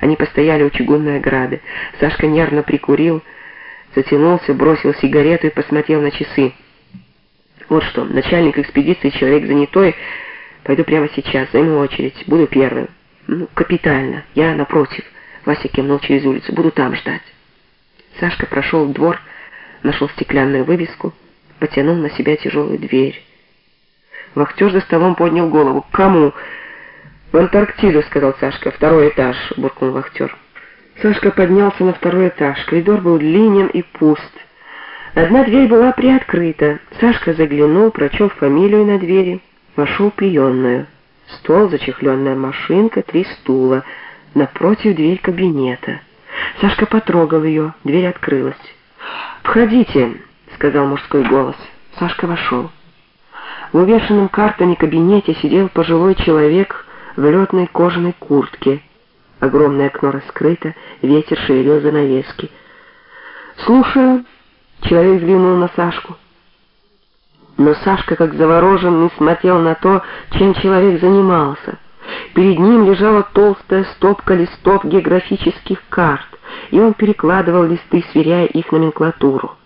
Они постояли у чугунной ограды. Сашка нервно прикурил, затянулся, бросил сигарету и посмотрел на часы. Вот что, начальник экспедиции, человек занятой, пойду прямо сейчас, займу очередь, буду первым. Ну, капитально, я напротив. Вася кивнул через улицу, буду там ждать. Сашка прошел в двор, нашел стеклянную вывеску, потянул на себя тяжелую дверь. Вахтер за столом поднял голову. «К кому?» «В Антарктиду», — сказал Сашка. «Второй этаж», — буркнул вахтер. Сашка поднялся на второй этаж. Коридор был длинен и пуст. Одна дверь была приоткрыта. Сашка заглянул, прочел фамилию на двери, вошел в приемную. Стол, зачехленная машинка, три стула. Напротив дверь кабинета. Сашка потрогал ее, дверь открылась. «Входите», — сказал мужской голос. Сашка вошел. В увешанном картоне кабинете сидел пожилой человек в летной кожаной куртке. Огромное окно раскрыто, ветер шевелил занавески. «Слушаю», — человек взглянул на Сашку. Но Сашка, как завороженный, смотрел на то, чем человек занимался. Перед ним лежала толстая стопка листов географических карт, и он перекладывал листы, сверяя их номенклатуру.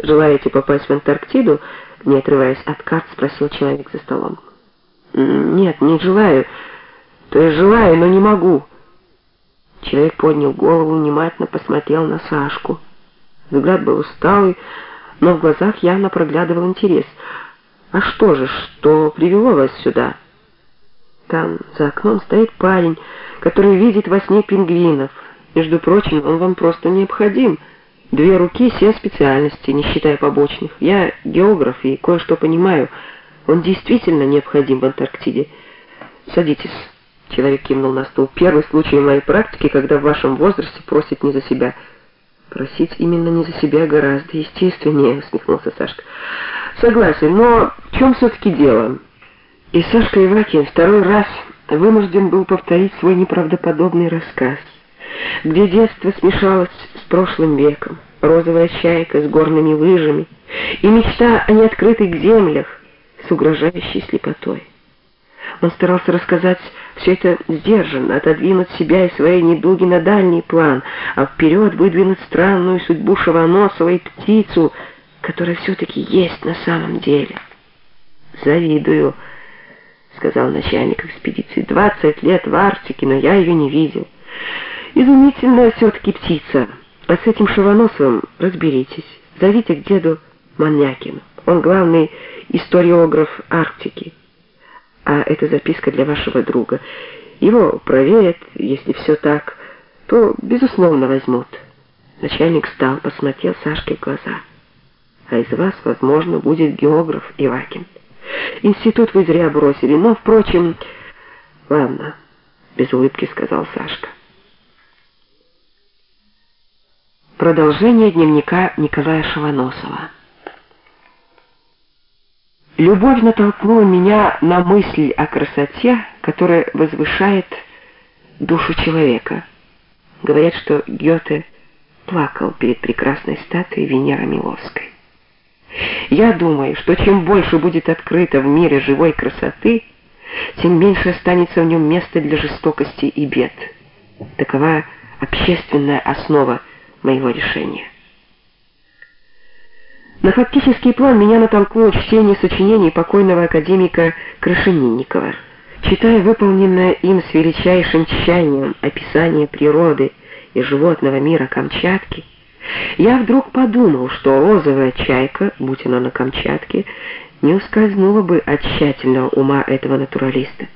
«Желаете попасть в Антарктиду?» Не отрываясь от карт, спросил человек за столом. «Нет, не желаю. То есть желаю, но не могу». Человек поднял голову, внимательно посмотрел на Сашку. Взгляд был усталый, но в глазах явно проглядывал интерес. «А что же, что привело вас сюда?» «Там, за окном, стоит парень, который видит во сне пингвинов. Между прочим, он вам просто необходим». Две руки, все специальности, не считая побочных. Я географ и кое-что понимаю. Он действительно необходим в Антарктиде. Садитесь. Человек кивнул на стул. Первый случай в моей практике, когда в вашем возрасте просят не за себя. Просить именно не за себя гораздо естественнее, усмехнулся Сашка. Согласен, но в чем все-таки дело? И Сашка Ивакин второй раз вынужден был повторить свой неправдоподобный рассказ где детство смешалось с прошлым веком, розовая чайка с горными лыжами и мечта о неоткрытых землях с угрожающей слепотой. Он старался рассказать все это сдержанно, отодвинуть себя и свои недуги на дальний план, а вперед выдвинуть странную судьбу Шавоносова и птицу, которая все-таки есть на самом деле. «Завидую», — сказал начальник экспедиции. «Двадцать лет в Арктике, но я ее не видел». Изумительная все-таки птица. А с этим Шивоносовым разберитесь. Зовите к деду Маньякину. Он главный историограф Арктики. А это записка для вашего друга. Его проверят, если все так, то, безусловно, возьмут. Начальник встал, посмотрел Сашке в глаза. А из вас, возможно, будет географ Ивакин. Институт вы зря бросили, но, впрочем... Ладно, без улыбки сказал Сашка. Продолжение дневника Николая Шавоносова. Любовь натолкнула меня на мысль о красоте, которая возвышает душу человека. Говорят, что Гёте плакал перед прекрасной статуей Венеры Миловской. Я думаю, что чем больше будет открыто в мире живой красоты, тем меньше останется в нем места для жестокости и бед. Такова общественная основа моего решения. На фактический план меня натолкнуло чтение сочинений покойного академика Крашенинникова. Читая выполненное им с величайшим тщанием описание природы и животного мира Камчатки, я вдруг подумал, что розовая чайка, будь она на Камчатке, не ускользнула бы от тщательного ума этого натуралиста.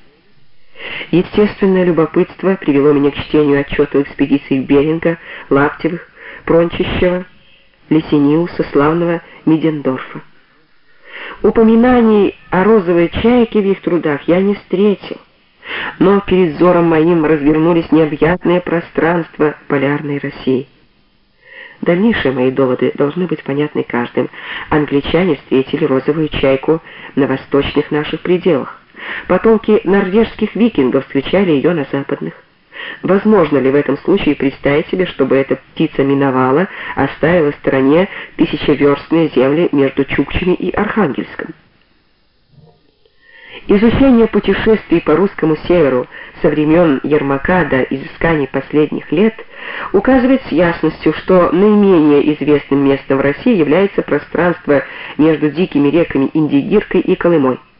Естественное любопытство привело меня к чтению отчетов экспедиций Беринга, Лаптевых, Прончищева, Лесениуса, славного Мидендорфа. Упоминаний о розовой чайке в их трудах я не встретил, но перед взором моим развернулись необъятные пространства полярной России. Дальнейшие мои доводы должны быть понятны каждым. Англичане встретили розовую чайку на восточных наших пределах. Потомки норвежских викингов встречали ее на западных. Возможно ли в этом случае представить себе, чтобы эта птица миновала, оставила в стороне тысячеверстные земли между Чукчами и Архангельском? Изучение путешествий по русскому северу со времен Ермака до изысканий последних лет указывает с ясностью, что наименее известным местом в России является пространство между дикими реками Индигиркой и Колымой.